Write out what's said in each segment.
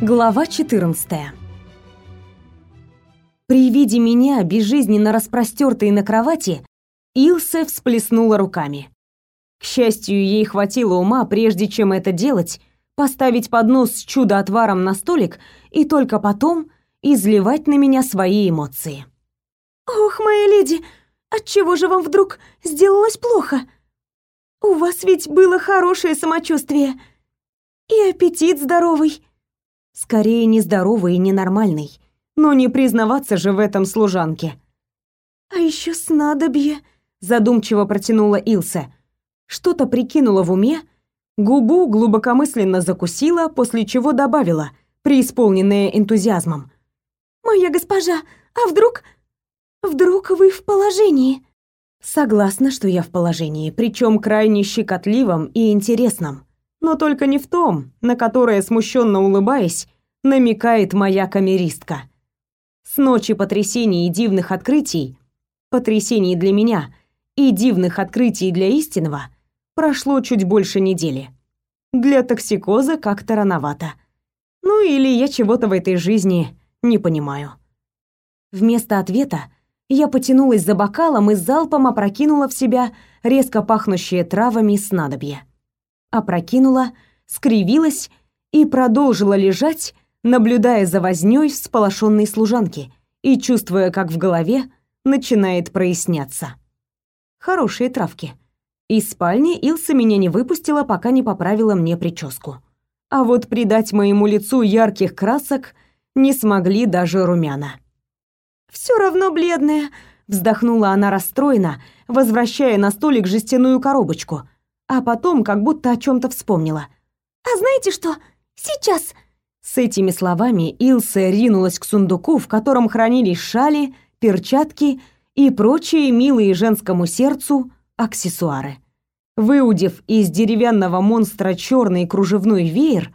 Глава 14. При виде меня, безжизненно распростертой на кровати, Илсе всплеснула руками. К счастью, ей хватило ума, прежде чем это делать, поставить поднос с чудо-отваром на столик и только потом изливать на меня свои эмоции. «Ох, моя леди, отчего же вам вдруг сделалось плохо? У вас ведь было хорошее самочувствие и аппетит здоровый». Скорее нездоровый и ненормальный, но не признаваться же в этом служанке. «А еще снадобье», — задумчиво протянула Илса. Что-то прикинула в уме, губу глубокомысленно закусила, после чего добавила, преисполненная энтузиазмом. «Моя госпожа, а вдруг... вдруг вы в положении?» Согласна, что я в положении, причем крайне щекотливом и интересном но только не в том, на которое, смущенно улыбаясь, намекает моя камеристка. С ночи потрясений и дивных открытий, потрясений для меня и дивных открытий для истинного, прошло чуть больше недели. Для токсикоза как-то рановато. Ну или я чего-то в этой жизни не понимаю. Вместо ответа я потянулась за бокалом и залпом опрокинула в себя резко пахнущее травами снадобье опрокинула, скривилась и продолжила лежать, наблюдая за вознёй всполошенной служанки и чувствуя, как в голове начинает проясняться. Хорошие травки. Из спальни Илса меня не выпустила, пока не поправила мне прическу. А вот придать моему лицу ярких красок не смогли даже румяна. «Всё равно бледная», — вздохнула она расстроенно, возвращая на столик жестяную коробочку — а потом как будто о чем то вспомнила. «А знаете что? Сейчас!» С этими словами Илса ринулась к сундуку, в котором хранились шали, перчатки и прочие милые женскому сердцу аксессуары. Выудив из деревянного монстра черный кружевной веер,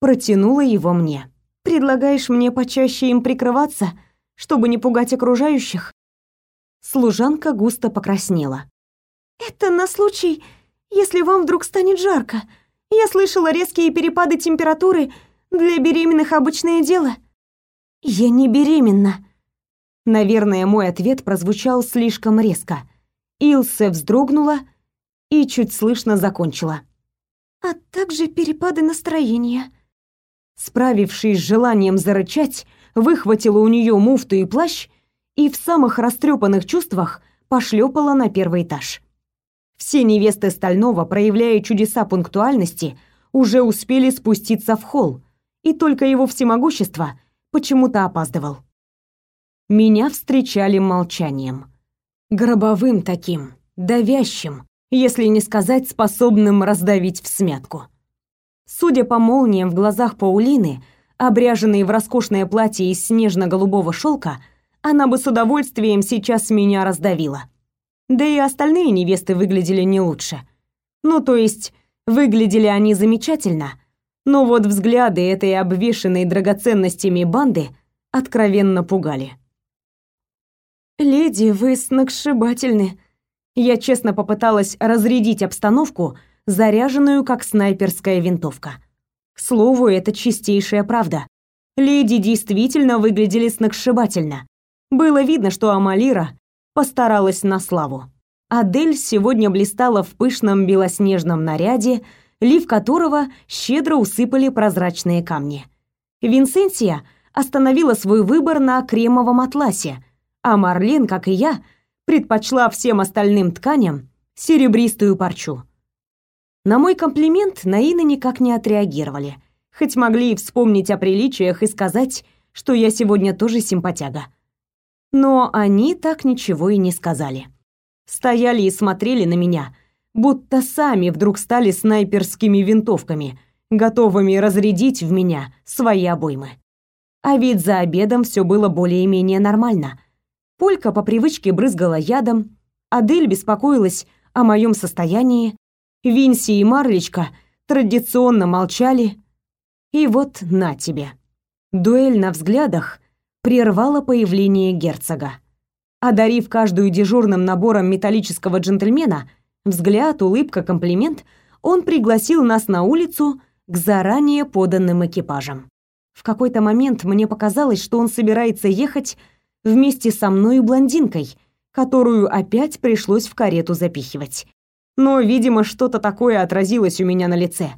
протянула его мне. «Предлагаешь мне почаще им прикрываться, чтобы не пугать окружающих?» Служанка густо покраснела. «Это на случай, если вам вдруг станет жарко. Я слышала резкие перепады температуры для беременных обычное дело. Я не беременна. Наверное, мой ответ прозвучал слишком резко. Илсе вздрогнула и чуть слышно закончила. А также перепады настроения. Справившись с желанием зарычать, выхватила у нее муфту и плащ и в самых растрепанных чувствах пошлепала на первый этаж. Все невесты Стального, проявляя чудеса пунктуальности, уже успели спуститься в холл, и только его всемогущество почему-то опаздывал. Меня встречали молчанием. Гробовым таким, давящим, если не сказать способным раздавить в смятку. Судя по молниям в глазах Паулины, обряженной в роскошное платье из снежно-голубого шелка, она бы с удовольствием сейчас меня раздавила. Да и остальные невесты выглядели не лучше. Ну, то есть, выглядели они замечательно, но вот взгляды этой обвешанной драгоценностями банды откровенно пугали. «Леди, вы сногсшибательны». Я честно попыталась разрядить обстановку, заряженную как снайперская винтовка. К слову, это чистейшая правда. Леди действительно выглядели сногсшибательно. Было видно, что Амалира постаралась на славу. Адель сегодня блистала в пышном белоснежном наряде, лиф которого щедро усыпали прозрачные камни. Винсенсия остановила свой выбор на кремовом атласе, а Марлен, как и я, предпочла всем остальным тканям серебристую парчу. На мой комплимент Наина никак не отреагировали, хоть могли и вспомнить о приличиях и сказать, что я сегодня тоже симпатяга. Но они так ничего и не сказали. Стояли и смотрели на меня, будто сами вдруг стали снайперскими винтовками, готовыми разрядить в меня свои обоймы. А ведь за обедом все было более-менее нормально. Полька по привычке брызгала ядом, Адель беспокоилась о моем состоянии, Винси и Марлечка традиционно молчали. И вот на тебе. Дуэль на взглядах прервало появление герцога. Одарив каждую дежурным набором металлического джентльмена, взгляд, улыбка, комплимент, он пригласил нас на улицу к заранее поданным экипажам. В какой-то момент мне показалось, что он собирается ехать вместе со мной и блондинкой, которую опять пришлось в карету запихивать. Но, видимо, что-то такое отразилось у меня на лице.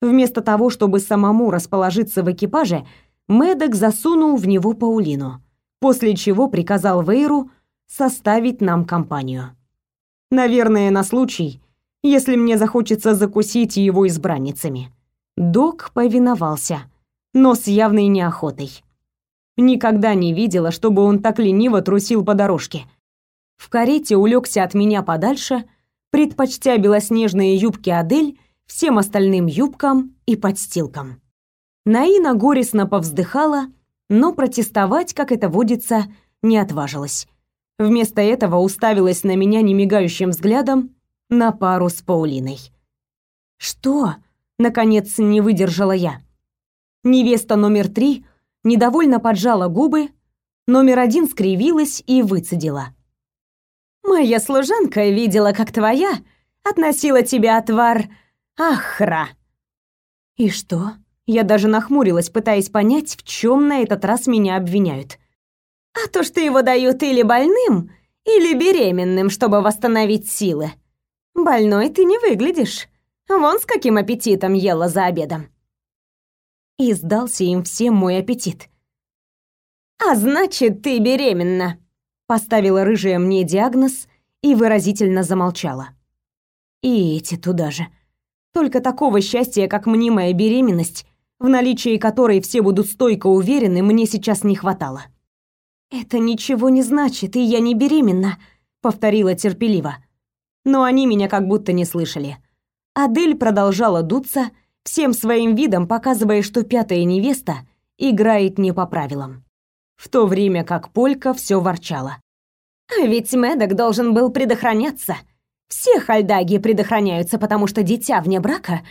Вместо того, чтобы самому расположиться в экипаже, Мэддок засунул в него Паулину, после чего приказал Вейру составить нам компанию. Наверное, на случай, если мне захочется закусить его избранницами. Док повиновался, но с явной неохотой. Никогда не видела, чтобы он так лениво трусил по дорожке. В карете улегся от меня подальше, предпочтя белоснежные юбки Адель всем остальным юбкам и подстилкам. Наина горестно повздыхала, но протестовать, как это водится, не отважилась. Вместо этого уставилась на меня немигающим взглядом на пару с Паулиной. «Что?» — наконец не выдержала я. Невеста номер три недовольно поджала губы, номер один скривилась и выцедила. «Моя служанка видела, как твоя относила тебя отвар Ахра». «И что?» Я даже нахмурилась, пытаясь понять, в чем на этот раз меня обвиняют. «А то, что его дают или больным, или беременным, чтобы восстановить силы. Больной ты не выглядишь. Вон с каким аппетитом ела за обедом и сдался им всем мой аппетит. «А значит, ты беременна!» Поставила рыжая мне диагноз и выразительно замолчала. И эти туда же. Только такого счастья, как мнимая беременность, в наличии которой все будут стойко уверены, мне сейчас не хватало. «Это ничего не значит, и я не беременна», — повторила терпеливо. Но они меня как будто не слышали. Адель продолжала дуться, всем своим видом показывая, что пятая невеста играет не по правилам. В то время как Полька все ворчала. «А ведь Мэддок должен был предохраняться. Все хальдаги предохраняются, потому что дитя вне брака...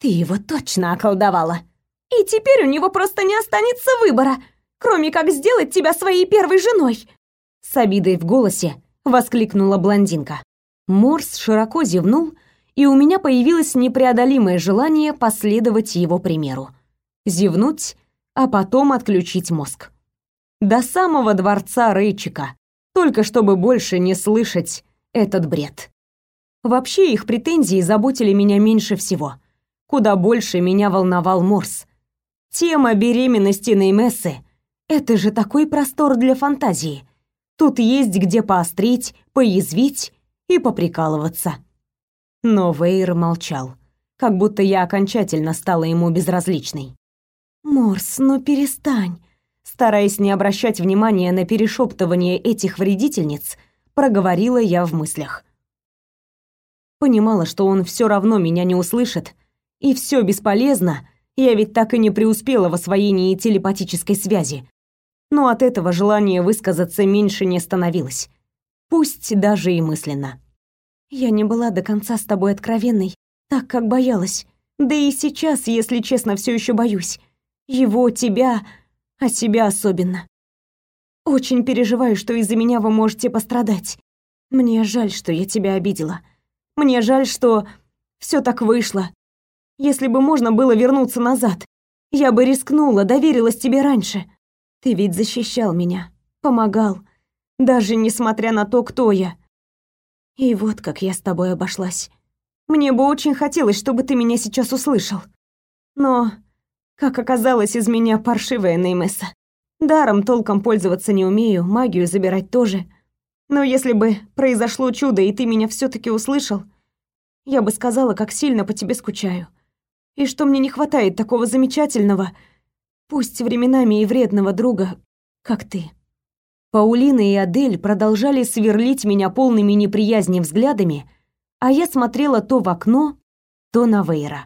Ты его точно околдовала. И теперь у него просто не останется выбора, кроме как сделать тебя своей первой женой!» С обидой в голосе воскликнула блондинка. Морс широко зевнул и у меня появилось непреодолимое желание последовать его примеру. Зевнуть, а потом отключить мозг. До самого дворца Рейчика, только чтобы больше не слышать этот бред. Вообще их претензии заботили меня меньше всего. Куда больше меня волновал Морс. Тема беременности Неймессы — это же такой простор для фантазии. Тут есть где поострить, поязвить и поприкалываться. Но Вейр молчал, как будто я окончательно стала ему безразличной. «Морс, ну перестань!» Стараясь не обращать внимания на перешептывание этих вредительниц, проговорила я в мыслях. Понимала, что он все равно меня не услышит, и все бесполезно, я ведь так и не преуспела в освоении телепатической связи. Но от этого желание высказаться меньше не становилось, пусть даже и мысленно. Я не была до конца с тобой откровенной, так как боялась. Да и сейчас, если честно, все еще боюсь. Его, тебя, а себя особенно. Очень переживаю, что из-за меня вы можете пострадать. Мне жаль, что я тебя обидела. Мне жаль, что все так вышло. Если бы можно было вернуться назад, я бы рискнула, доверилась тебе раньше. Ты ведь защищал меня, помогал, даже несмотря на то, кто я. И вот как я с тобой обошлась. Мне бы очень хотелось, чтобы ты меня сейчас услышал. Но, как оказалось, из меня паршивая Неймесса. Даром толком пользоваться не умею, магию забирать тоже. Но если бы произошло чудо, и ты меня все таки услышал, я бы сказала, как сильно по тебе скучаю. И что мне не хватает такого замечательного, пусть временами и вредного друга, как ты. Паулина и Адель продолжали сверлить меня полными неприязни взглядами, а я смотрела то в окно, то на Вейра.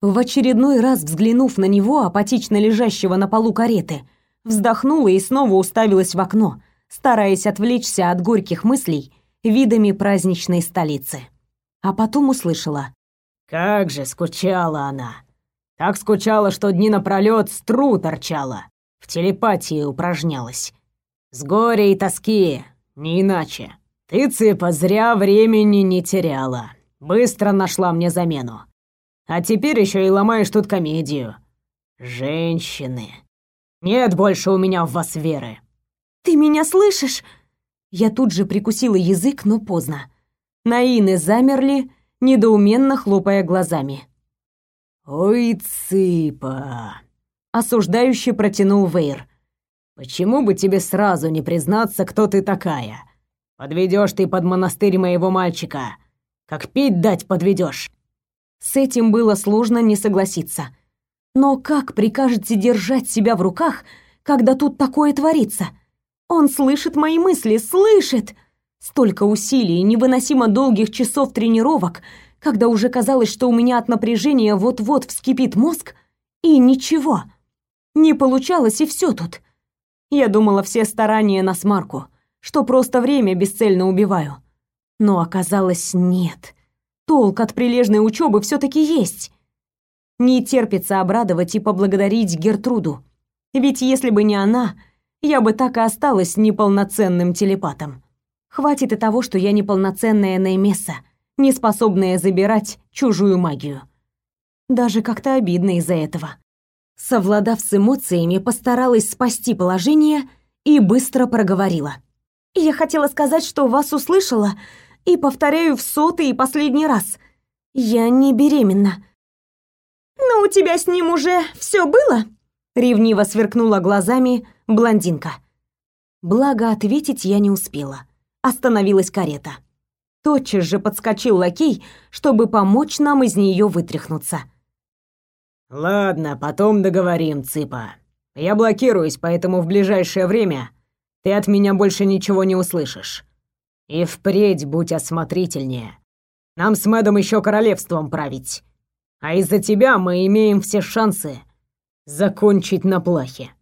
В очередной раз взглянув на него, апатично лежащего на полу кареты, вздохнула и снова уставилась в окно, стараясь отвлечься от горьких мыслей видами праздничной столицы. А потом услышала. «Как же скучала она! Так скучала, что дни напролёт стру торчала, в телепатии упражнялась. С горя и тоски, не иначе. Ты, Цыпа, зря времени не теряла. Быстро нашла мне замену. А теперь еще и ломаешь тут комедию. Женщины. Нет больше у меня в вас веры. Ты меня слышишь? Я тут же прикусила язык, но поздно. Наины замерли, недоуменно хлопая глазами. «Ой, цыпа!» — осуждающе протянул Вейр. «Почему бы тебе сразу не признаться, кто ты такая? Подведешь ты под монастырь моего мальчика, как пить дать подведешь. С этим было сложно не согласиться. Но как прикажете держать себя в руках, когда тут такое творится? Он слышит мои мысли, слышит! Столько усилий, невыносимо долгих часов тренировок, когда уже казалось, что у меня от напряжения вот-вот вскипит мозг, и ничего. Не получалось, и все тут. Я думала, все старания на смарку, что просто время бесцельно убиваю. Но оказалось, нет. Толк от прилежной учебы все таки есть. Не терпится обрадовать и поблагодарить Гертруду. Ведь если бы не она, я бы так и осталась неполноценным телепатом. Хватит и того, что я неполноценная Неймесса, не способная забирать чужую магию. Даже как-то обидно из-за этого. Совладав с эмоциями, постаралась спасти положение и быстро проговорила. «Я хотела сказать, что вас услышала, и повторяю в сотый и последний раз. Я не беременна». «Но у тебя с ним уже все было?» Ревниво сверкнула глазами блондинка. Благо, ответить я не успела. Остановилась карета. Тотчас же подскочил лакей, чтобы помочь нам из нее вытряхнуться. «Ладно, потом договорим, Цыпа. Я блокируюсь, поэтому в ближайшее время ты от меня больше ничего не услышишь. И впредь будь осмотрительнее. Нам с Мэдом еще королевством править. А из-за тебя мы имеем все шансы закончить на плахе».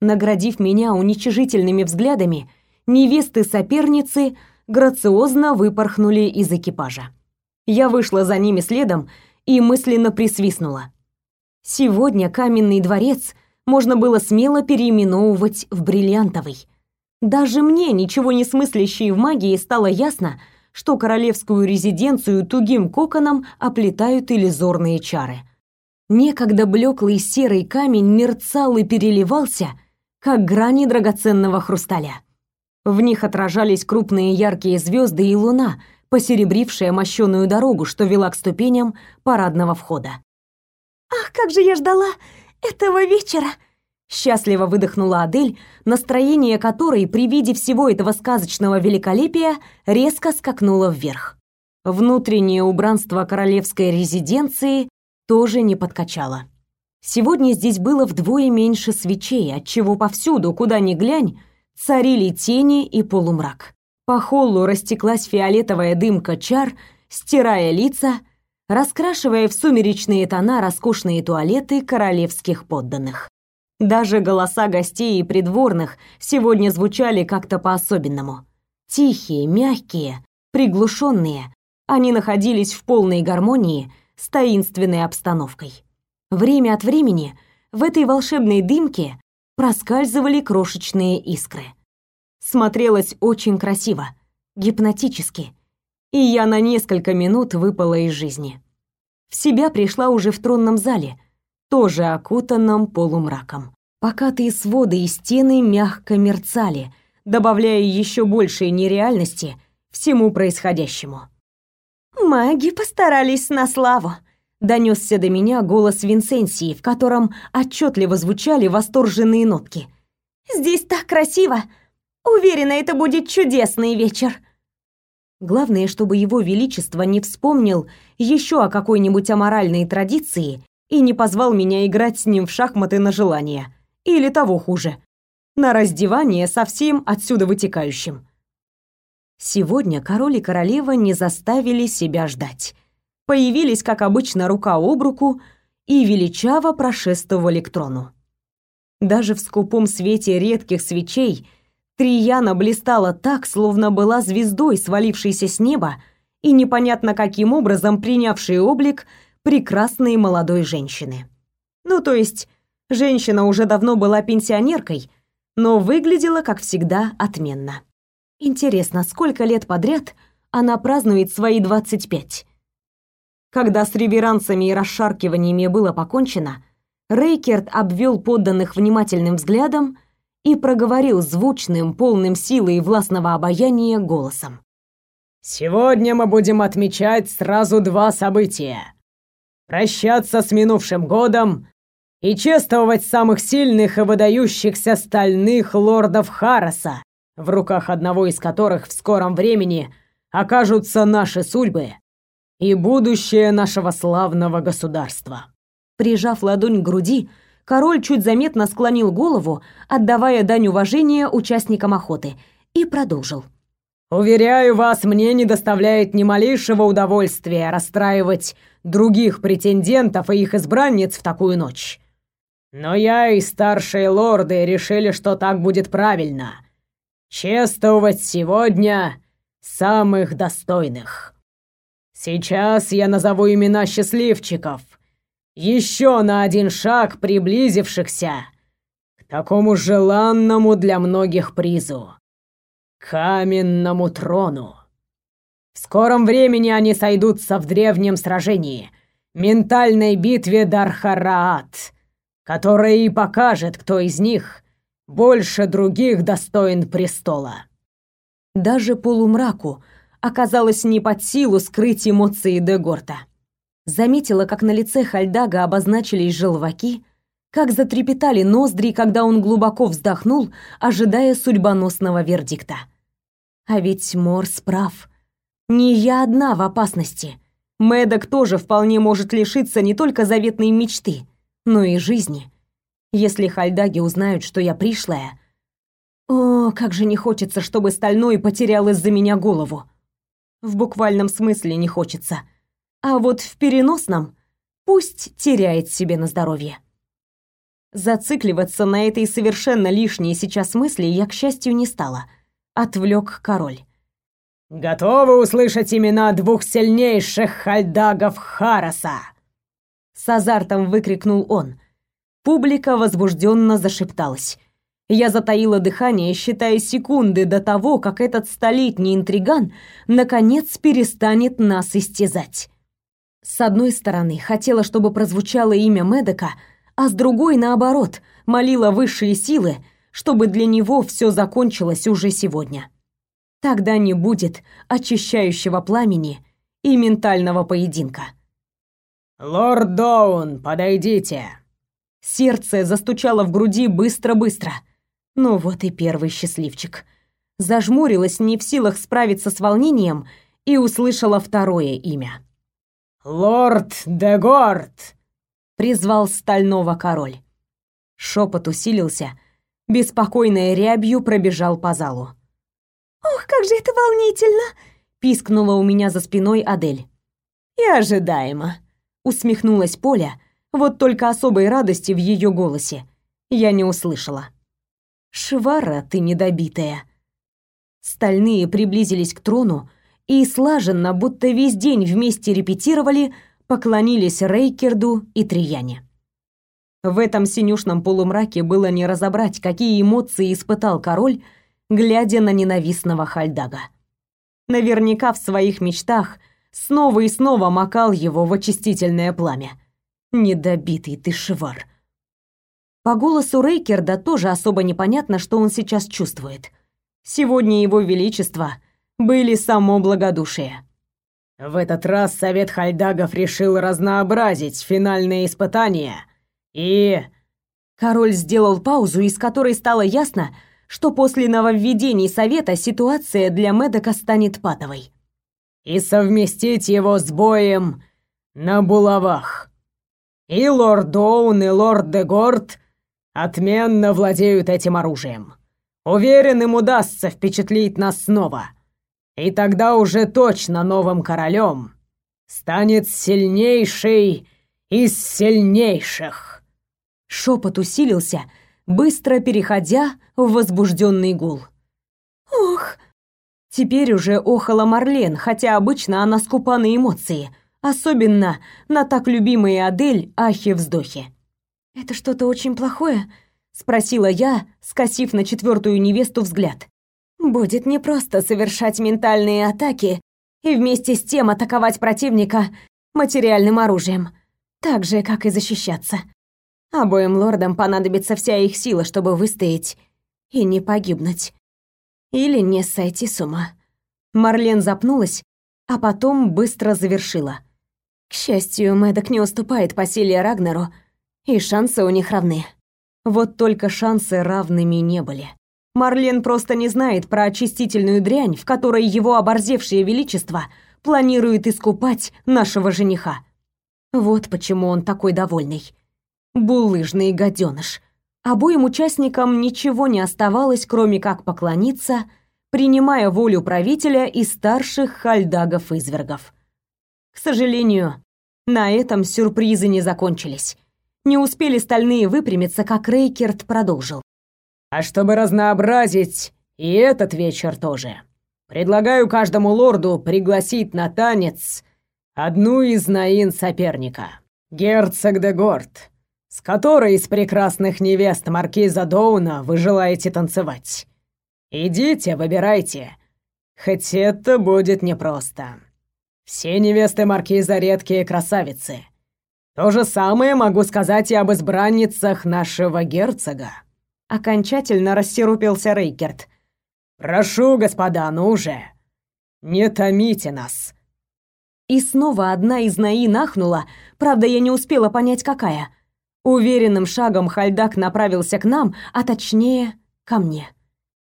Наградив меня уничижительными взглядами, невесты-соперницы грациозно выпорхнули из экипажа. Я вышла за ними следом и мысленно присвистнула. Сегодня каменный дворец можно было смело переименовывать в бриллиантовый. Даже мне, ничего не смыслящей в магии, стало ясно, что королевскую резиденцию тугим коконом оплетают иллюзорные чары. Некогда блеклый серый камень мерцал и переливался, как грани драгоценного хрусталя. В них отражались крупные яркие звезды и луна, посеребрившая мощеную дорогу, что вела к ступеням парадного входа. «Ах, как же я ждала этого вечера!» Счастливо выдохнула Адель, настроение которой при виде всего этого сказочного великолепия резко скакнуло вверх. Внутреннее убранство королевской резиденции тоже не подкачало. Сегодня здесь было вдвое меньше свечей, отчего повсюду, куда ни глянь, царили тени и полумрак. По холлу растеклась фиолетовая дымка чар, стирая лица, раскрашивая в сумеречные тона роскошные туалеты королевских подданных. Даже голоса гостей и придворных сегодня звучали как-то по-особенному. Тихие, мягкие, приглушенные, они находились в полной гармонии с таинственной обстановкой. Время от времени в этой волшебной дымке проскальзывали крошечные искры. Смотрелось очень красиво, гипнотически, и я на несколько минут выпала из жизни. В себя пришла уже в тронном зале, тоже окутанном полумраком. Покатые своды и стены мягко мерцали, добавляя еще большей нереальности всему происходящему. «Маги постарались на славу», — донесся до меня голос Винсенсии, в котором отчетливо звучали восторженные нотки. «Здесь так красиво! Уверена, это будет чудесный вечер!» Главное, чтобы его величество не вспомнил еще о какой-нибудь аморальной традиции и не позвал меня играть с ним в шахматы на желание. Или того хуже. На раздевание со всем отсюда вытекающим. Сегодня король и королева не заставили себя ждать. Появились, как обычно, рука об руку и величаво прошествовали к трону. Даже в скупом свете редких свечей Трияна блистала так, словно была звездой, свалившейся с неба и непонятно каким образом принявшей облик прекрасной молодой женщины. Ну, то есть, женщина уже давно была пенсионеркой, но выглядела, как всегда, отменно. Интересно, сколько лет подряд она празднует свои 25? Когда с реверансами и расшаркиваниями было покончено, Рейкерт обвел подданных внимательным взглядом и проговорил звучным, полным силы и властного обаяния голосом. «Сегодня мы будем отмечать сразу два события. Прощаться с минувшим годом и чествовать самых сильных и выдающихся стальных лордов Хараса, в руках одного из которых в скором времени окажутся наши судьбы и будущее нашего славного государства. Прижав ладонь к груди, король чуть заметно склонил голову, отдавая дань уважения участникам охоты, и продолжил. «Уверяю вас, мне не доставляет ни малейшего удовольствия расстраивать других претендентов и их избранниц в такую ночь. Но я и старшие лорды решили, что так будет правильно. Чествовать сегодня самых достойных. Сейчас я назову имена счастливчиков, еще на один шаг приблизившихся к такому желанному для многих призу — каменному трону. В скором времени они сойдутся в древнем сражении, ментальной битве Дархараат, которая и покажет, кто из них больше других достоин престола. Даже полумраку оказалось не под силу скрыть эмоции Дегорта. Заметила, как на лице Хальдага обозначились желваки, как затрепетали ноздри, когда он глубоко вздохнул, ожидая судьбоносного вердикта. А ведь Морс прав. Не я одна в опасности. Мэддок тоже вполне может лишиться не только заветной мечты, но и жизни. Если Хальдаги узнают, что я пришлая... О, как же не хочется, чтобы Стальной потерял из-за меня голову. В буквальном смысле не хочется. — а вот в переносном пусть теряет себе на здоровье. Зацикливаться на этой совершенно лишней сейчас мысли я, к счастью, не стала. Отвлек король. «Готовы услышать имена двух сильнейших хальдагов Хараса?» С азартом выкрикнул он. Публика возбужденно зашепталась. Я затаила дыхание, считая секунды до того, как этот столетний интриган наконец перестанет нас истязать. С одной стороны, хотела, чтобы прозвучало имя Медока, а с другой, наоборот, молила высшие силы, чтобы для него все закончилось уже сегодня. Тогда не будет очищающего пламени и ментального поединка. «Лорд Доун, подойдите!» Сердце застучало в груди быстро-быстро. Ну вот и первый счастливчик. Зажмурилась, не в силах справиться с волнением, и услышала второе имя. «Лорд Дегорд!» — призвал стального король. Шепот усилился, беспокойной рябью пробежал по залу. «Ох, как же это волнительно!» — пискнула у меня за спиной Адель. «И ожидаемо!» — усмехнулась Поля, вот только особой радости в ее голосе я не услышала. «Швара ты недобитая!» Стальные приблизились к трону, и слаженно, будто весь день вместе репетировали, поклонились Рейкерду и Трияне. В этом синюшном полумраке было не разобрать, какие эмоции испытал король, глядя на ненавистного Хальдага. Наверняка в своих мечтах снова и снова макал его в очистительное пламя. Недобитый ты швар. По голосу Рейкерда тоже особо непонятно, что он сейчас чувствует. Сегодня его величество были само благодушие. В этот раз Совет Хальдагов решил разнообразить финальные испытания и... Король сделал паузу, из которой стало ясно, что после нововведений Совета ситуация для Медока станет патовой. И совместить его с боем на булавах. И лорд Доун, и лорд Дегорд отменно владеют этим оружием. Уверен, им удастся впечатлить нас снова. И тогда уже точно новым королем станет сильнейший из сильнейших. Шепот усилился, быстро переходя в возбужденный гул. Ох! Теперь уже охала Марлен, хотя обычно она скупа на эмоции, особенно на так любимые Адель ахи-вздохи. «Это что-то очень плохое?» — спросила я, скосив на четвертую невесту взгляд. Будет непросто совершать ментальные атаки и вместе с тем атаковать противника материальным оружием, так же, как и защищаться. Обоим лордам понадобится вся их сила, чтобы выстоять и не погибнуть. Или не сойти с ума. Марлен запнулась, а потом быстро завершила. К счастью, Мэддок не уступает по силе Рагнеру, и шансы у них равны. Вот только шансы равными не были. Марлен просто не знает про очистительную дрянь, в которой его оборзевшее величество планирует искупать нашего жениха. Вот почему он такой довольный. Булыжный гаденыш. Обоим участникам ничего не оставалось, кроме как поклониться, принимая волю правителя и старших хальдагов-извергов. К сожалению, на этом сюрпризы не закончились. Не успели стальные выпрямиться, как Рейкерт продолжил. «А чтобы разнообразить и этот вечер тоже, предлагаю каждому лорду пригласить на танец одну из наин соперника, герцог де Горд, с которой из прекрасных невест маркиза Доуна вы желаете танцевать. Идите, выбирайте, хоть это будет непросто». Все невесты маркиза редкие красавицы. То же самое могу сказать и об избранницах нашего герцога. Окончательно рассерупился Рейкерт. Прошу, господа, ну уже. Не томите нас. И снова одна из Наи нахнула, правда, я не успела понять, какая. Уверенным шагом Хальдак направился к нам, а точнее, ко мне.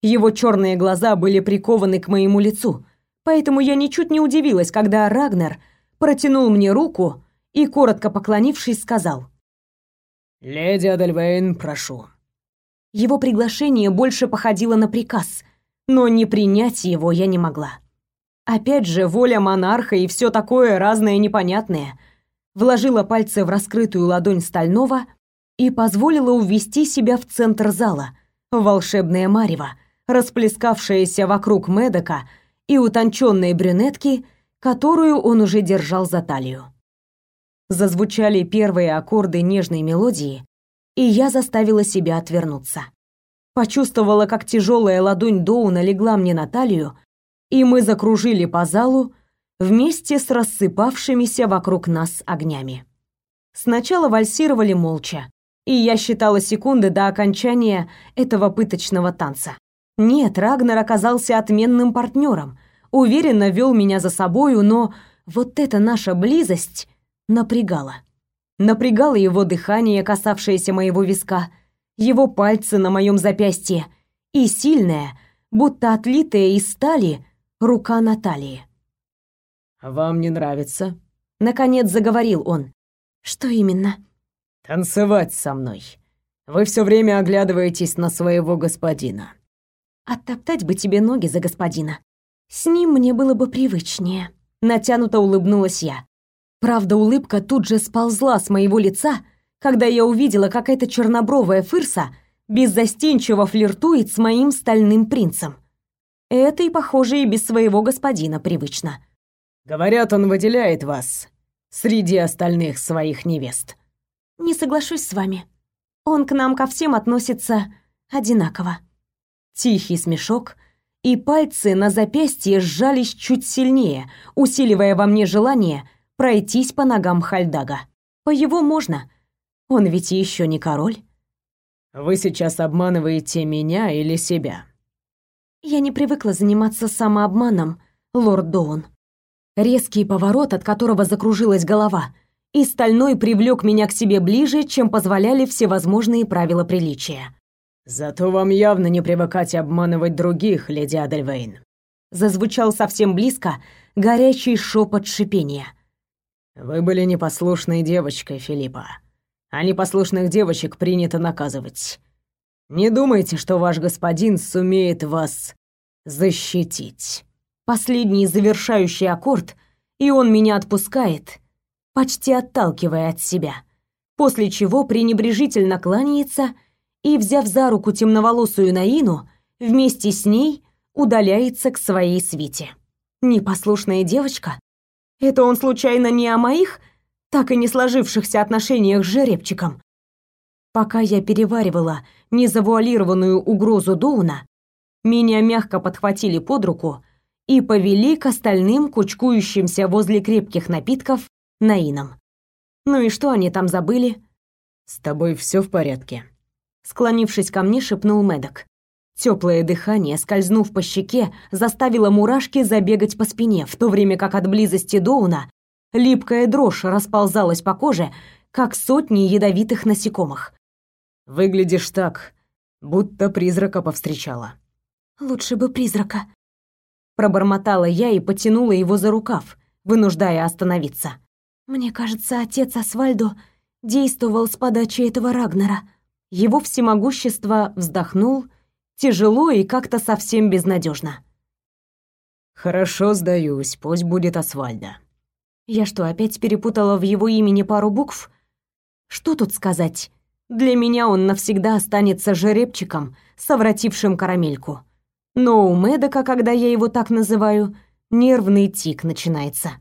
Его черные глаза были прикованы к моему лицу — Поэтому я ничуть не удивилась, когда Рагнер протянул мне руку и, коротко поклонившись, сказал. «Леди Адельвейн, прошу». Его приглашение больше походило на приказ, но не принять его я не могла. Опять же, воля монарха и все такое разное непонятное. Вложила пальцы в раскрытую ладонь стального и позволила увести себя в центр зала, в волшебное марево, расплескавшееся вокруг Медока, и утонченной брюнетки, которую он уже держал за талию. Зазвучали первые аккорды нежной мелодии, и я заставила себя отвернуться. Почувствовала, как тяжелая ладонь Доуна легла мне на талию, и мы закружили по залу вместе с рассыпавшимися вокруг нас огнями. Сначала вальсировали молча, и я считала секунды до окончания этого пыточного танца. Нет, Рагнар оказался отменным партнером, уверенно вел меня за собою, но вот эта наша близость напрягала. Напрягало его дыхание, касавшееся моего виска, его пальцы на моем запястье и сильная, будто отлитая из стали, рука Натальи. «Вам не нравится?» Наконец заговорил он. «Что именно?» «Танцевать со мной. Вы все время оглядываетесь на своего господина. Оттоптать бы тебе ноги за господина. С ним мне было бы привычнее. Натянуто улыбнулась я. Правда, улыбка тут же сползла с моего лица, когда я увидела, как эта чернобровая фырса беззастенчиво флиртует с моим стальным принцем. Это и, похоже, и без своего господина привычно. Говорят, он выделяет вас среди остальных своих невест. Не соглашусь с вами. Он к нам ко всем относится одинаково. Тихий смешок, и пальцы на запястье сжались чуть сильнее, усиливая во мне желание пройтись по ногам Хальдага. По его можно. Он ведь еще не король. Вы сейчас обманываете меня или себя? Я не привыкла заниматься самообманом, лорд Доун. Резкий поворот, от которого закружилась голова, и стальной привлек меня к себе ближе, чем позволяли всевозможные правила приличия. Зато вам явно не привыкать обманывать других, леди Адельвейн. Зазвучал совсем близко горячий шепот шипения. Вы были непослушной девочкой, Филиппа. А непослушных девочек принято наказывать. Не думайте, что ваш господин сумеет вас защитить. Последний завершающий аккорд, и он меня отпускает, почти отталкивая от себя. После чего пренебрежительно кланяется и, взяв за руку темноволосую Наину, вместе с ней удаляется к своей свите. Непослушная девочка? Это он случайно не о моих, так и не сложившихся отношениях с жеребчиком? Пока я переваривала незавуалированную угрозу Доуна, меня мягко подхватили под руку и повели к остальным кучкующимся возле крепких напитков Наинам. Ну и что они там забыли? «С тобой все в порядке?» Склонившись ко мне, шепнул Медок. Теплое дыхание, скользнув по щеке, заставило мурашки забегать по спине, в то время как от близости Доуна липкая дрожь расползалась по коже, как сотни ядовитых насекомых. «Выглядишь так, будто призрака повстречала». «Лучше бы призрака», — пробормотала я и потянула его за рукав, вынуждая остановиться. «Мне кажется, отец Асвальдо действовал с подачи этого Рагнера». Его всемогущество вздохнул, тяжело и как-то совсем безнадежно. «Хорошо, сдаюсь, пусть будет Асвальда». Я что, опять перепутала в его имени пару букв? Что тут сказать? Для меня он навсегда останется жеребчиком, совратившим карамельку. Но у Медока, когда я его так называю, нервный тик начинается.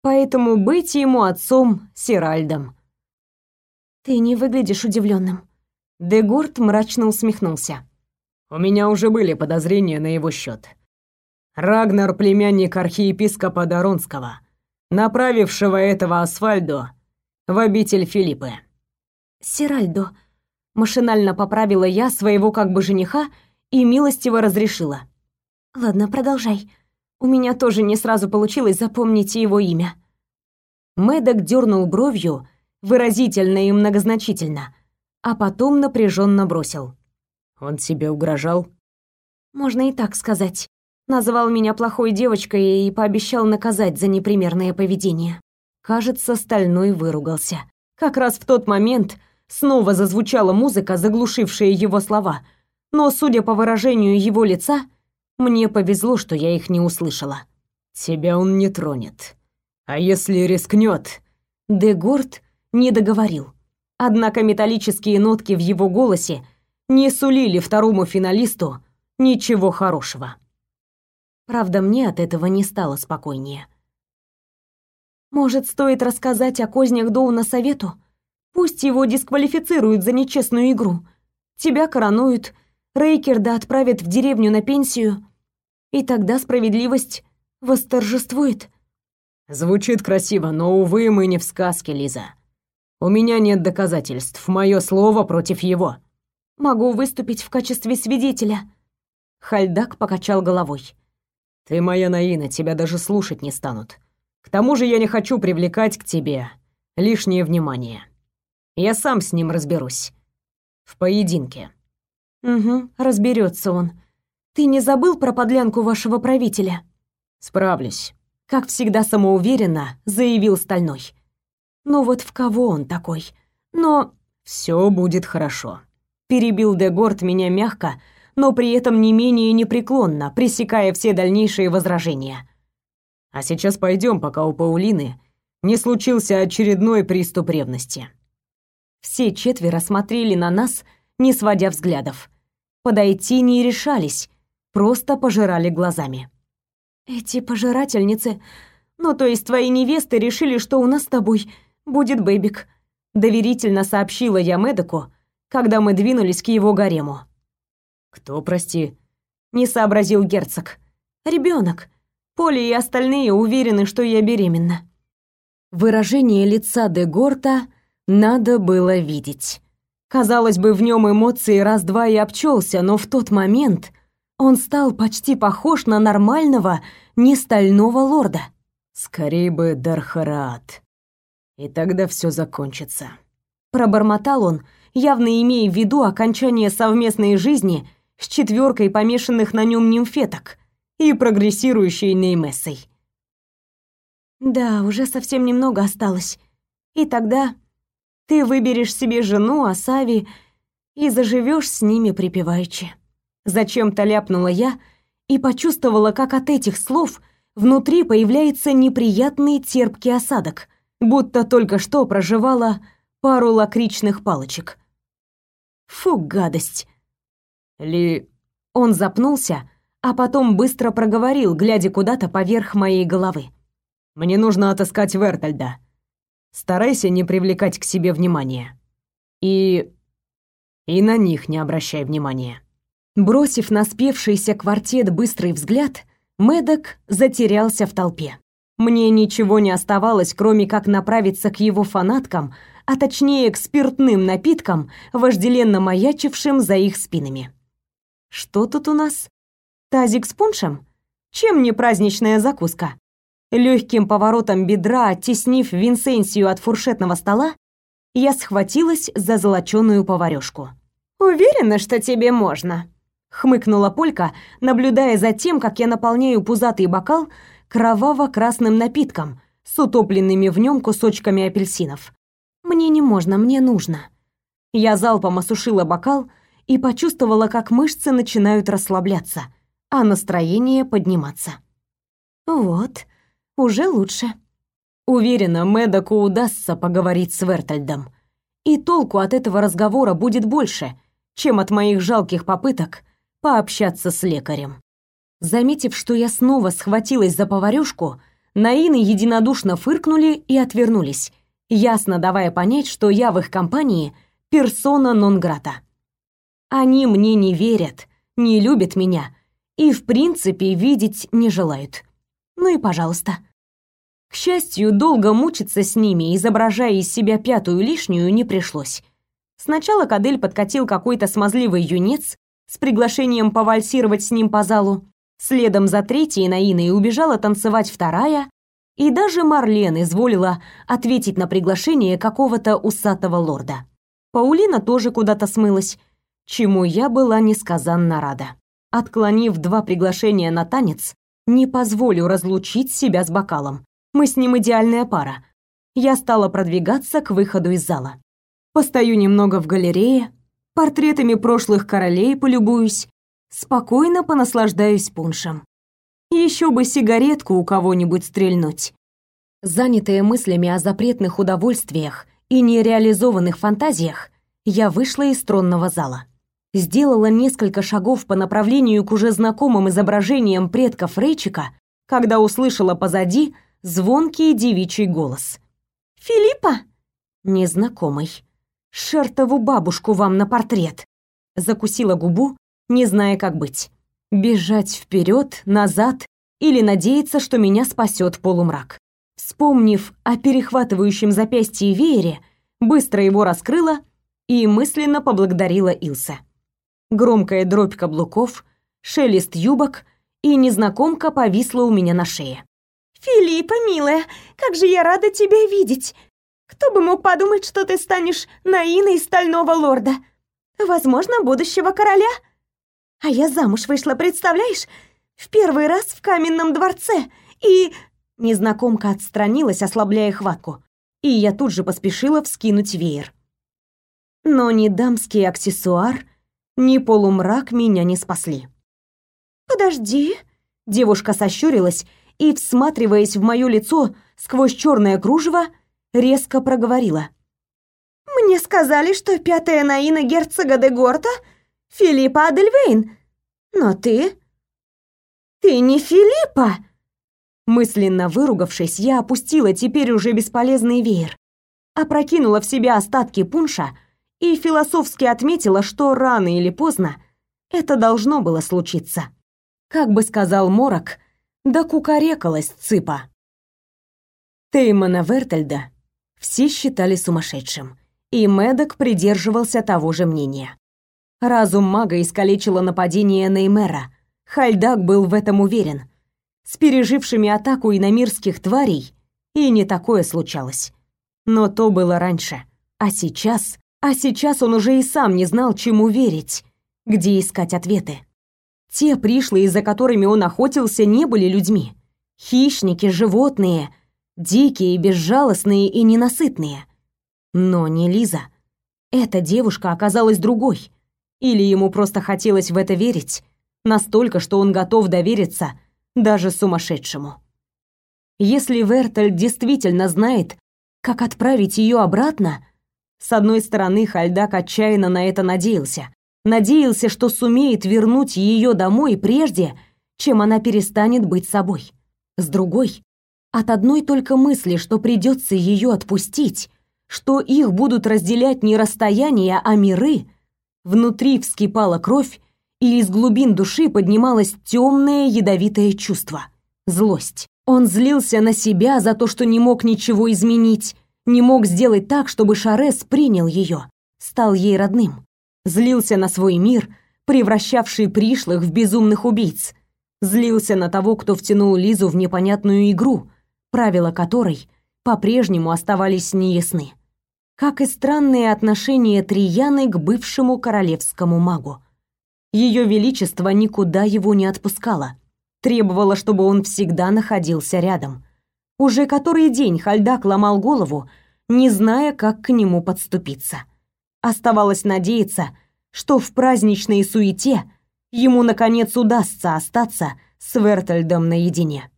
Поэтому быть ему отцом Сиральдом. «Ты не выглядишь удивленным. Дегорд мрачно усмехнулся. «У меня уже были подозрения на его счет. Рагнар — племянник архиепископа Доронского, направившего этого Асфальдо в обитель Филиппы». «Сиральдо», — машинально поправила я своего как бы жениха и милостиво разрешила. «Ладно, продолжай. У меня тоже не сразу получилось запомнить его имя». Мэддок дернул бровью, выразительно и многозначительно, а потом напряженно бросил. «Он тебе угрожал?» «Можно и так сказать. Назвал меня плохой девочкой и пообещал наказать за непримерное поведение». Кажется, Стальной выругался. Как раз в тот момент снова зазвучала музыка, заглушившая его слова. Но, судя по выражению его лица, мне повезло, что я их не услышала. «Тебя он не тронет. А если рискнет?» Дегорд не договорил. Однако металлические нотки в его голосе не сулили второму финалисту ничего хорошего. Правда, мне от этого не стало спокойнее. Может, стоит рассказать о кознях Доуна совету? Пусть его дисквалифицируют за нечестную игру. Тебя коронуют, Рейкерда отправят в деревню на пенсию, и тогда справедливость восторжествует. Звучит красиво, но, увы, мы не в сказке, Лиза. У меня нет доказательств. Мое слово против его. Могу выступить в качестве свидетеля. Хальдак покачал головой. Ты моя Наина, тебя даже слушать не станут. К тому же я не хочу привлекать к тебе лишнее внимание. Я сам с ним разберусь. В поединке. Угу, разберется он. Ты не забыл про подлянку вашего правителя? Справлюсь. Как всегда самоуверенно заявил Стальной. Но вот в кого он такой? Но все будет хорошо. Перебил Дегорд меня мягко, но при этом не менее непреклонно, пресекая все дальнейшие возражения. А сейчас пойдем, пока у Паулины не случился очередной приступ ревности. Все четверо смотрели на нас, не сводя взглядов. Подойти не решались, просто пожирали глазами. Эти пожирательницы, ну то есть твои невесты решили, что у нас с тобой будет бэбик», — доверительно сообщила я Медоку, когда мы двинулись к его гарему. «Кто, прости?» — не сообразил герцог. «Ребенок. Поле и остальные уверены, что я беременна». Выражение лица де Горта надо было видеть. Казалось бы, в нем эмоции раз-два и обчелся, но в тот момент он стал почти похож на нормального, не стального лорда. Скорее бы Дархарат и тогда все закончится. Пробормотал он, явно имея в виду окончание совместной жизни с четверкой помешанных на нем нимфеток и прогрессирующей Неймессой. Да, уже совсем немного осталось. И тогда ты выберешь себе жену, а Сави и заживешь с ними припеваючи. Зачем-то ляпнула я и почувствовала, как от этих слов внутри появляется неприятный терпкий осадок — будто только что проживала пару лакричных палочек. Фу, гадость. Ли... Он запнулся, а потом быстро проговорил, глядя куда-то поверх моей головы. Мне нужно отыскать Вертальда. Старайся не привлекать к себе внимания. И... и на них не обращай внимания. Бросив на спевшийся квартет быстрый взгляд, Медок затерялся в толпе. Мне ничего не оставалось, кроме как направиться к его фанаткам, а точнее к спиртным напиткам, вожделенно маячившим за их спинами. Что тут у нас? Тазик с пуншем? Чем не праздничная закуска? Легким поворотом бедра, оттеснив Винсенсию от фуршетного стола, я схватилась за золоченую поварёшку. «Уверена, что тебе можно?» хмыкнула Полька, наблюдая за тем, как я наполняю пузатый бокал кроваво-красным напитком с утопленными в нем кусочками апельсинов. Мне не можно, мне нужно. Я залпом осушила бокал и почувствовала, как мышцы начинают расслабляться, а настроение подниматься. Вот, уже лучше. Уверена, Медоку удастся поговорить с Вертальдом. И толку от этого разговора будет больше, чем от моих жалких попыток пообщаться с лекарем. Заметив, что я снова схватилась за поварёшку, Наины единодушно фыркнули и отвернулись, ясно давая понять, что я в их компании персона нон-грата. Они мне не верят, не любят меня и, в принципе, видеть не желают. Ну и пожалуйста. К счастью, долго мучиться с ними, изображая из себя пятую лишнюю, не пришлось. Сначала Кадель подкатил какой-то смазливый юнец с приглашением повальсировать с ним по залу. Следом за третьей Наиной убежала танцевать вторая, и даже Марлен изволила ответить на приглашение какого-то усатого лорда. Паулина тоже куда-то смылась, чему я была несказанно рада. Отклонив два приглашения на танец, не позволю разлучить себя с бокалом. Мы с ним идеальная пара. Я стала продвигаться к выходу из зала. Постою немного в галерее, портретами прошлых королей полюбуюсь, спокойно понаслаждаюсь пуншем. Еще бы сигаретку у кого-нибудь стрельнуть. Занятая мыслями о запретных удовольствиях и нереализованных фантазиях, я вышла из тронного зала. Сделала несколько шагов по направлению к уже знакомым изображениям предков Рейчика, когда услышала позади звонкий девичий голос. «Филиппа?» Незнакомый. «Шертову бабушку вам на портрет!» Закусила губу, не зная, как быть. Бежать вперед, назад или надеяться, что меня спасет полумрак. Вспомнив о перехватывающем запястье веере, быстро его раскрыла и мысленно поблагодарила Илса. Громкая дробь каблуков, шелест юбок, и незнакомка повисла у меня на шее. «Филиппа, милая, как же я рада тебя видеть! Кто бы мог подумать, что ты станешь Наиной Стального Лорда? Возможно, будущего короля? А я замуж вышла, представляешь? В первый раз в каменном дворце. И...» Незнакомка отстранилась, ослабляя хватку. И я тут же поспешила вскинуть веер. Но ни дамский аксессуар, ни полумрак меня не спасли. «Подожди», — девушка сощурилась и, всматриваясь в моё лицо сквозь чёрное кружево, резко проговорила. «Мне сказали, что пятая Наина герцога де Горта — Филиппа Адельвейн. Но ты... ты не Филиппа!» Мысленно выругавшись, я опустила теперь уже бесполезный веер, опрокинула в себя остатки пунша и философски отметила, что рано или поздно это должно было случиться. Как бы сказал Морок, да кукарекалась цыпа. Теймана Вертельда все считали сумасшедшим, и Медок придерживался того же мнения. Разум мага искалечило нападение Неймера. Хальдак был в этом уверен. С пережившими атаку иномирских тварей и не такое случалось. Но то было раньше. А сейчас... А сейчас он уже и сам не знал, чему верить, где искать ответы. Те пришлые, за которыми он охотился, не были людьми. Хищники, животные, дикие, безжалостные и ненасытные. Но не Лиза. Эта девушка оказалась другой. Или ему просто хотелось в это верить, настолько, что он готов довериться даже сумасшедшему. Если Вертель действительно знает, как отправить ее обратно, с одной стороны, Хальдак отчаянно на это надеялся. Надеялся, что сумеет вернуть ее домой прежде, чем она перестанет быть собой. С другой, от одной только мысли, что придется ее отпустить, что их будут разделять не расстояния, а миры, внутри вскипала кровь, и из глубин души поднималось темное ядовитое чувство злость. Он злился на себя за то, что не мог ничего изменить, Не мог сделать так, чтобы Шарес принял ее, стал ей родным. Злился на свой мир, превращавший пришлых в безумных убийц. Злился на того, кто втянул Лизу в непонятную игру, правила которой по-прежнему оставались неясны. Как и странные отношения Трияны к бывшему королевскому магу. Ее величество никуда его не отпускало, требовало, чтобы он всегда находился рядом. Уже который день Хальдак ломал голову, не зная, как к нему подступиться. Оставалось надеяться, что в праздничной суете ему наконец удастся остаться с Вертельдом наедине.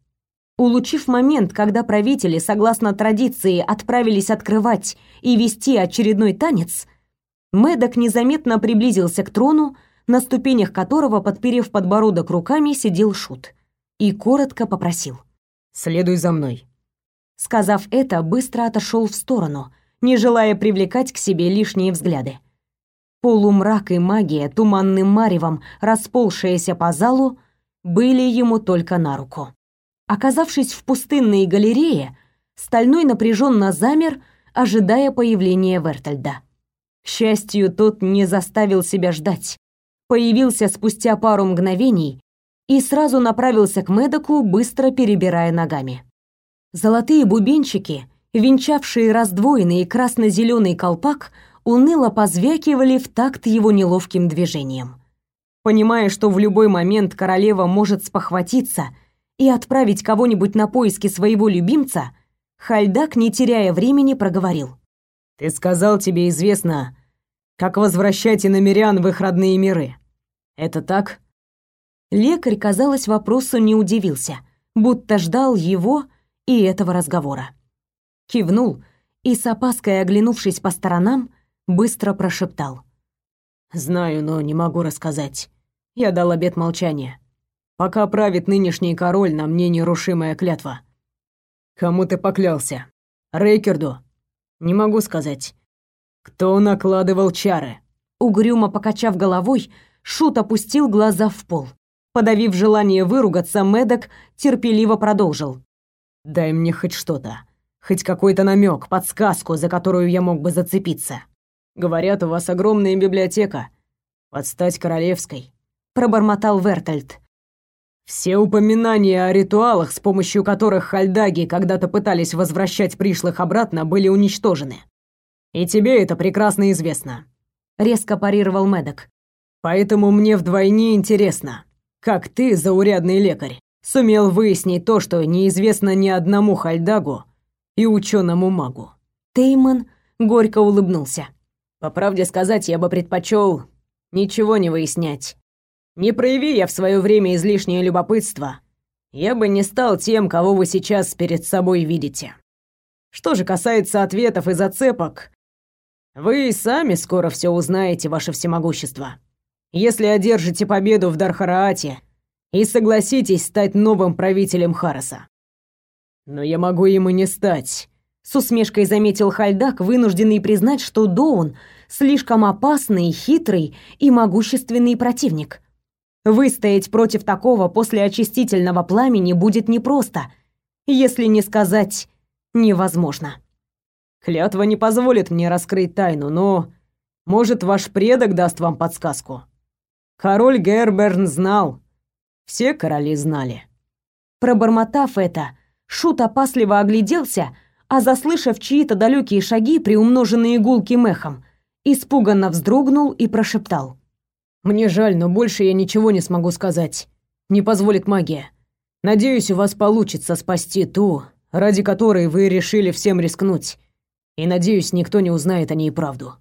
Улучив момент, когда правители, согласно традиции, отправились открывать и вести очередной танец, Медок незаметно приблизился к трону, на ступенях которого, подперев подбородок руками, сидел шут, и коротко попросил: "Следуй за мной". Сказав это, быстро отошел в сторону, не желая привлекать к себе лишние взгляды. Полумрак и магия, туманным маревом расползшаяся по залу, были ему только на руку. Оказавшись в пустынной галерее, Стальной напряженно замер, ожидая появления Вертельда. К счастью, тот не заставил себя ждать появился спустя пару мгновений и сразу направился к Медоку, быстро перебирая ногами. Золотые бубенчики, венчавшие раздвоенный красно зеленый колпак, уныло позвякивали в такт его неловким движением. Понимая, что в любой момент королева может спохватиться и отправить кого-нибудь на поиски своего любимца, Хальдак, не теряя времени, проговорил. «Ты сказал, тебе известно, как возвращать иномерян в их родные миры. Это так? Лекарь, казалось, вопросу не удивился, будто ждал его и этого разговора. Кивнул и с опаской оглянувшись по сторонам, быстро прошептал: "Знаю, но не могу рассказать. Я дал обет молчания. Пока правит нынешний король, на мне нерушимая клятва. Кому ты поклялся? Рейкерду? Не могу сказать. Кто накладывал чары? Угрюмо покачав головой, Шут опустил глаза в пол. Подавив желание выругаться, Медок терпеливо продолжил. «Дай мне хоть что-то, хоть какой-то намек, подсказку, за которую я мог бы зацепиться. Говорят, у вас огромная библиотека, под стать королевской», — пробормотал Вертальд. «Все упоминания о ритуалах, с помощью которых хальдаги когда-то пытались возвращать пришлых обратно, были уничтожены. И тебе это прекрасно известно», — резко парировал Медок. Поэтому мне вдвойне интересно, как ты, заурядный лекарь, сумел выяснить то, что неизвестно ни одному хальдагу и ученому магу. Тейман горько улыбнулся. По правде сказать, я бы предпочел ничего не выяснять. Не прояви я в свое время излишнее любопытство, я бы не стал тем, кого вы сейчас перед собой видите. Что же касается ответов и зацепок, вы и сами скоро все узнаете, ваше всемогущество если одержите победу в Дархараате и согласитесь стать новым правителем Хараса. Но я могу и не стать. С усмешкой заметил Хальдак, вынужденный признать, что Доун слишком опасный, хитрый и могущественный противник. Выстоять против такого после очистительного пламени будет непросто, если не сказать невозможно. Клятва не позволит мне раскрыть тайну, но может, ваш предок даст вам подсказку. Король Герберн знал. Все короли знали. Пробормотав это, Шут опасливо огляделся, а заслышав чьи-то далекие шаги, приумноженные гулким эхом, испуганно вздрогнул и прошептал. «Мне жаль, но больше я ничего не смогу сказать. Не позволит магия. Надеюсь, у вас получится спасти ту, ради которой вы решили всем рискнуть. И надеюсь, никто не узнает о ней правду.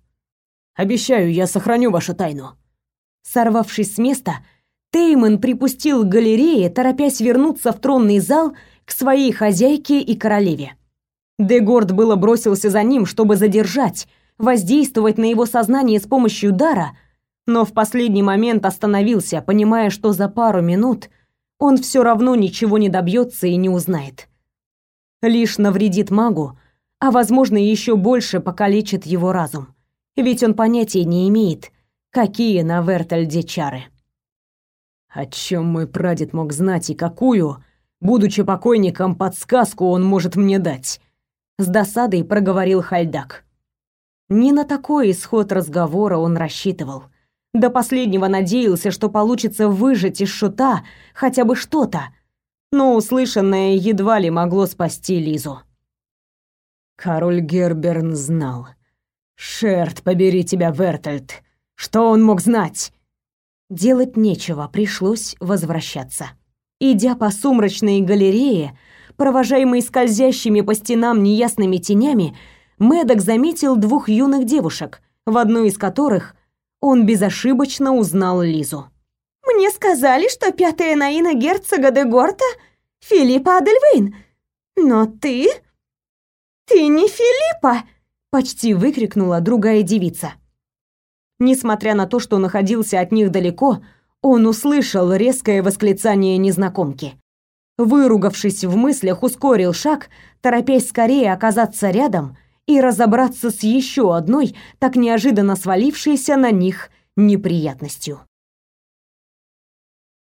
Обещаю, я сохраню вашу тайну». Сорвавшись с места, Теймон припустил к галерее, торопясь вернуться в тронный зал к своей хозяйке и королеве. Дегорд было бросился за ним, чтобы задержать, воздействовать на его сознание с помощью дара, но в последний момент остановился, понимая, что за пару минут он все равно ничего не добьется и не узнает. Лишь навредит магу, а возможно еще больше покалечит его разум. Ведь он понятия не имеет, какие на Вертальде чары. О чем мой прадед мог знать и какую, будучи покойником, подсказку он может мне дать? с досадой проговорил Хальдак. Не на такой исход разговора он рассчитывал. До последнего надеялся, что получится выжать из шута хотя бы что-то, но услышанное едва ли могло спасти Лизу. Король Герберн знал. «Шерт, побери тебя, Вертальд! Что он мог знать?» Делать нечего, пришлось возвращаться. Идя по сумрачной галерее, провожаемой скользящими по стенам неясными тенями, Мэддок заметил двух юных девушек, в одной из которых он безошибочно узнал Лизу. «Мне сказали, что пятая Наина герцога де Горта — Филиппа Адельвейн. Но ты... ты не Филиппа!» — почти выкрикнула другая девица. Несмотря на то, что находился от них далеко, он услышал резкое восклицание незнакомки. Выругавшись в мыслях, ускорил шаг, торопясь скорее оказаться рядом и разобраться с еще одной, так неожиданно свалившейся на них неприятностью.